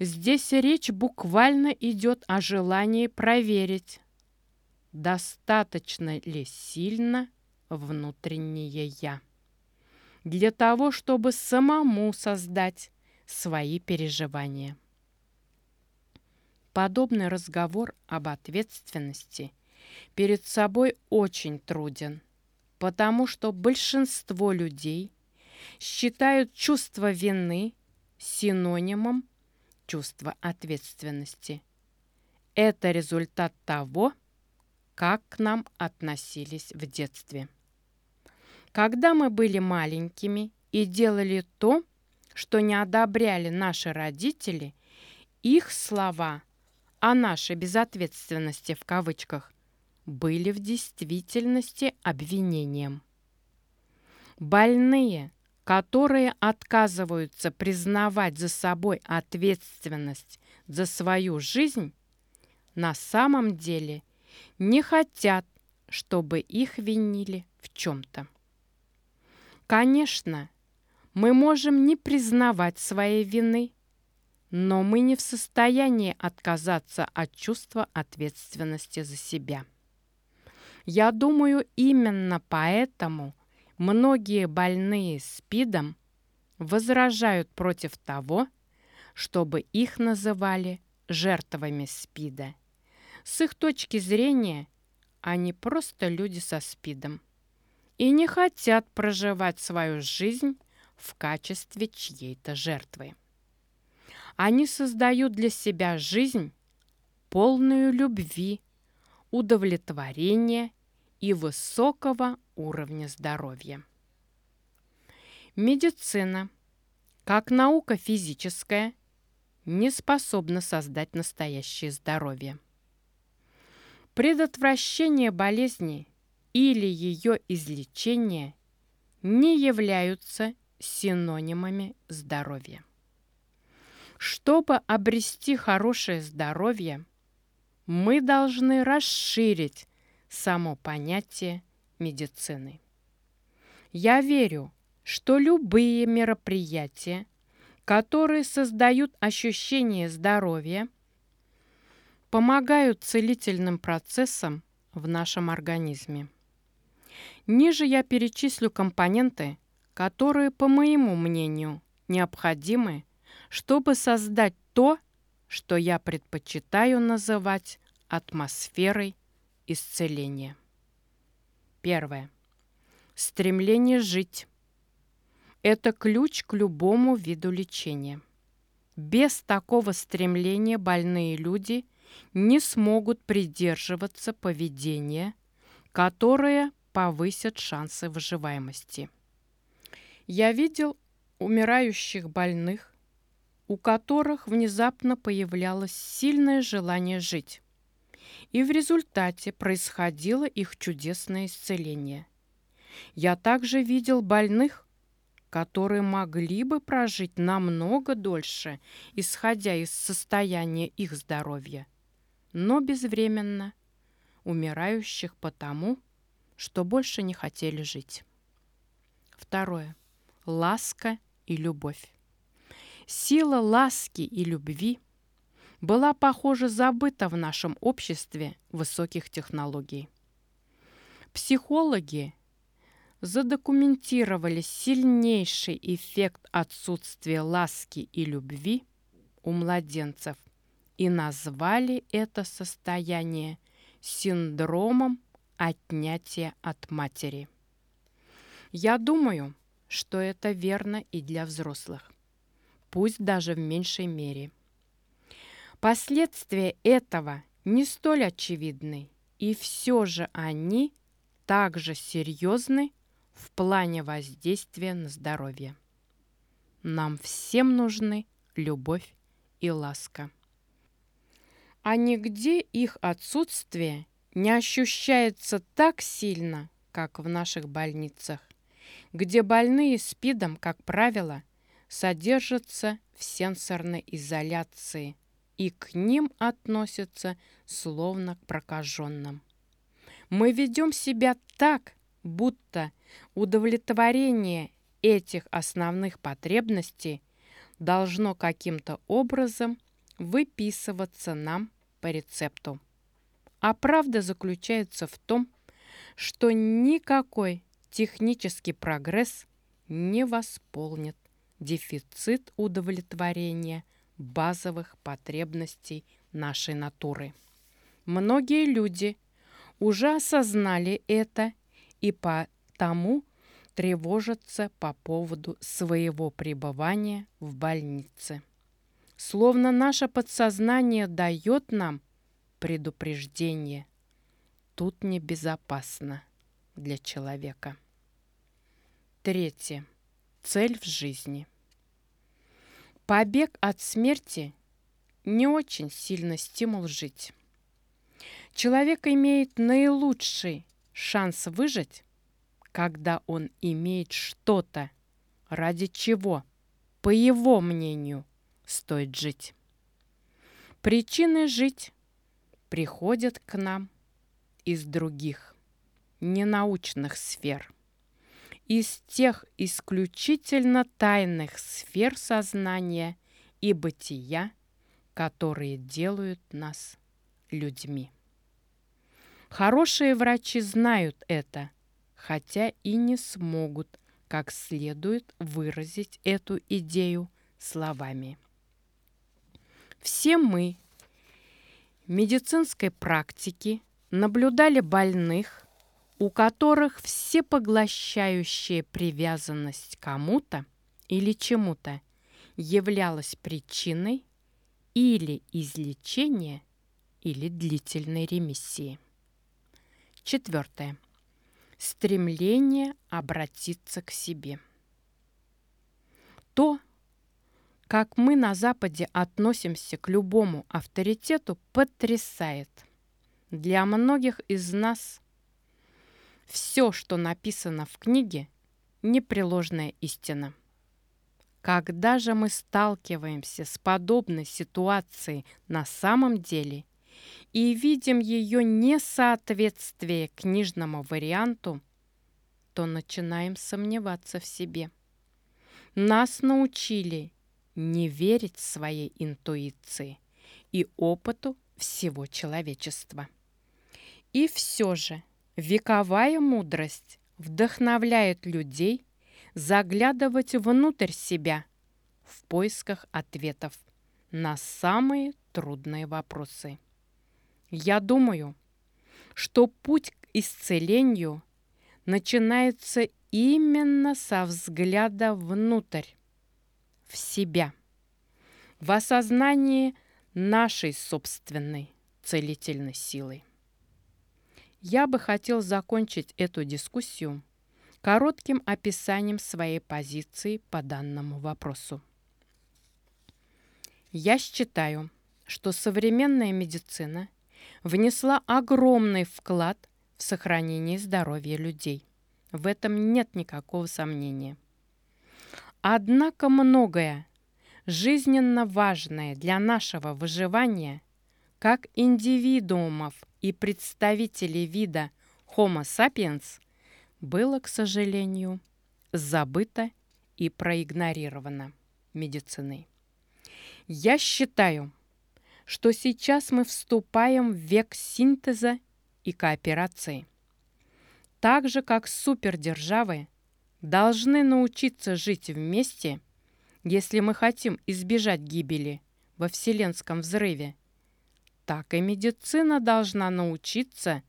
Здесь речь буквально идет о желании проверить, достаточно ли сильно внутреннее «я» для того, чтобы самому создать свои переживания. Подобный разговор об ответственности перед собой очень труден, потому что большинство людей считают чувство вины синонимом чувства ответственности. Это результат того, как к нам относились в детстве. Когда мы были маленькими и делали то, что не одобряли наши родители, их слова о нашей безответственности в кавычках были в действительности обвинением. Больные, которые отказываются признавать за собой ответственность за свою жизнь, на самом деле не хотят, чтобы их винили в чем-то. Конечно, мы можем не признавать своей вины, но мы не в состоянии отказаться от чувства ответственности за себя. Я думаю, именно поэтому многие больные СПИДом возражают против того, чтобы их называли жертвами СПИДа. С их точки зрения, они просто люди со СПИДом и не хотят проживать свою жизнь в качестве чьей-то жертвы. Они создают для себя жизнь, полную любви, удовлетворения и высокого уровня здоровья. Медицина, как наука физическая, не способна создать настоящее здоровье. Предотвращение болезни или ее излечение не являются синонимами здоровья. Чтобы обрести хорошее здоровье, мы должны расширить само понятие медицины. Я верю, что любые мероприятия, которые создают ощущение здоровья, помогают целительным процессам в нашем организме. Ниже я перечислю компоненты, которые, по моему мнению, необходимы, чтобы создать то, что я предпочитаю называть атмосферой исцеления. Первое. Стремление жить. Это ключ к любому виду лечения. Без такого стремления больные люди не смогут придерживаться поведения, которое повысит шансы выживаемости. Я видел умирающих больных, у которых внезапно появлялось сильное желание жить. И в результате происходило их чудесное исцеление. Я также видел больных, которые могли бы прожить намного дольше, исходя из состояния их здоровья, но безвременно, умирающих потому, что больше не хотели жить. Второе. Ласка и любовь. Сила ласки и любви была, похоже, забыта в нашем обществе высоких технологий. Психологи задокументировали сильнейший эффект отсутствия ласки и любви у младенцев и назвали это состояние синдромом отнятия от матери. Я думаю, что это верно и для взрослых, пусть даже в меньшей мере. Последствия этого не столь очевидны, и все же они также серьезны в плане воздействия на здоровье. Нам всем нужны любовь и ласка. А нигде их отсутствие не ощущается так сильно, как в наших больницах, где больные СПИДом, как правило, содержатся в сенсорной изоляции и к ним относятся словно к прокаженным. Мы ведем себя так, будто удовлетворение этих основных потребностей должно каким-то образом выписываться нам по рецепту. А правда заключается в том, что никакой технический прогресс не восполнит дефицит удовлетворения базовых потребностей нашей натуры. Многие люди уже осознали это и потому тревожатся по поводу своего пребывания в больнице. Словно наше подсознание дает нам предупреждение. Тут небезопасно для человека. Третье. Цель в жизни. Побег от смерти не очень сильно стимул жить. Человек имеет наилучший шанс выжить, когда он имеет что-то, ради чего, по его мнению, стоит жить. Причины жить приходят к нам из других, ненаучных сфер, из тех исключительно тайных сфер сознания и бытия, которые делают нас людьми. Хорошие врачи знают это, хотя и не смогут как следует выразить эту идею словами. Все мы медицинской практики наблюдали больных, у которых всепоглощающая привязанность кому-то или чему-то являлась причиной или излечения, или длительной ремиссии. Четвертое. Стремление обратиться к себе. То, как мы на Западе относимся к любому авторитету, потрясает. Для многих из нас все, что написано в книге, непреложная истина. Когда же мы сталкиваемся с подобной ситуацией на самом деле и видим ее несоответствие книжному варианту, то начинаем сомневаться в себе. Нас научили не верить своей интуиции и опыту всего человечества. И все же вековая мудрость вдохновляет людей заглядывать внутрь себя в поисках ответов на самые трудные вопросы. Я думаю, что путь к исцелению начинается именно со взгляда внутрь, в себя, в осознании нашей собственной целительной силы. Я бы хотел закончить эту дискуссию коротким описанием своей позиции по данному вопросу. Я считаю, что современная медицина внесла огромный вклад в сохранение здоровья людей. В этом нет никакого сомнения. Однако многое, жизненно важное для нашего выживания, как индивидуумов и представителей вида Homo sapiens, было, к сожалению, забыто и проигнорировано медициной. Я считаю, что сейчас мы вступаем в век синтеза и кооперации. Так же, как супердержавы должны научиться жить вместе, если мы хотим избежать гибели во Вселенском взрыве, так и медицина должна научиться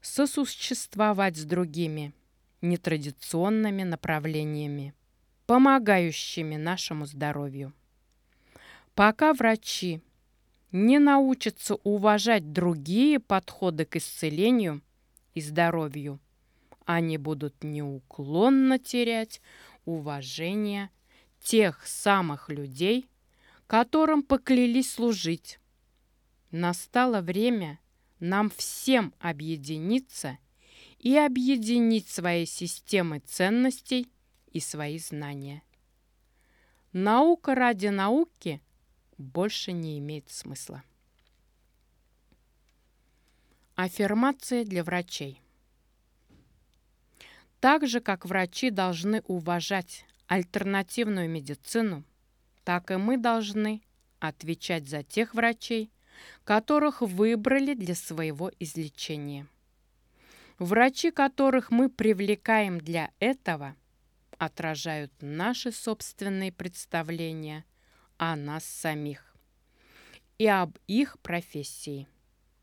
сосуществовать с другими нетрадиционными направлениями, помогающими нашему здоровью. Пока врачи не научатся уважать другие подходы к исцелению и здоровью, они будут неуклонно терять уважение тех самых людей, которым поклялись служить. Настало время нам всем объединиться и объединить свои системы ценностей и свои знания. Наука ради науки – больше не имеет смысла. Аффирмация для врачей. Так же, как врачи должны уважать альтернативную медицину, так и мы должны отвечать за тех врачей, которых выбрали для своего излечения. Врачи, которых мы привлекаем для этого, отражают наши собственные представления о нас самих и об их профессии.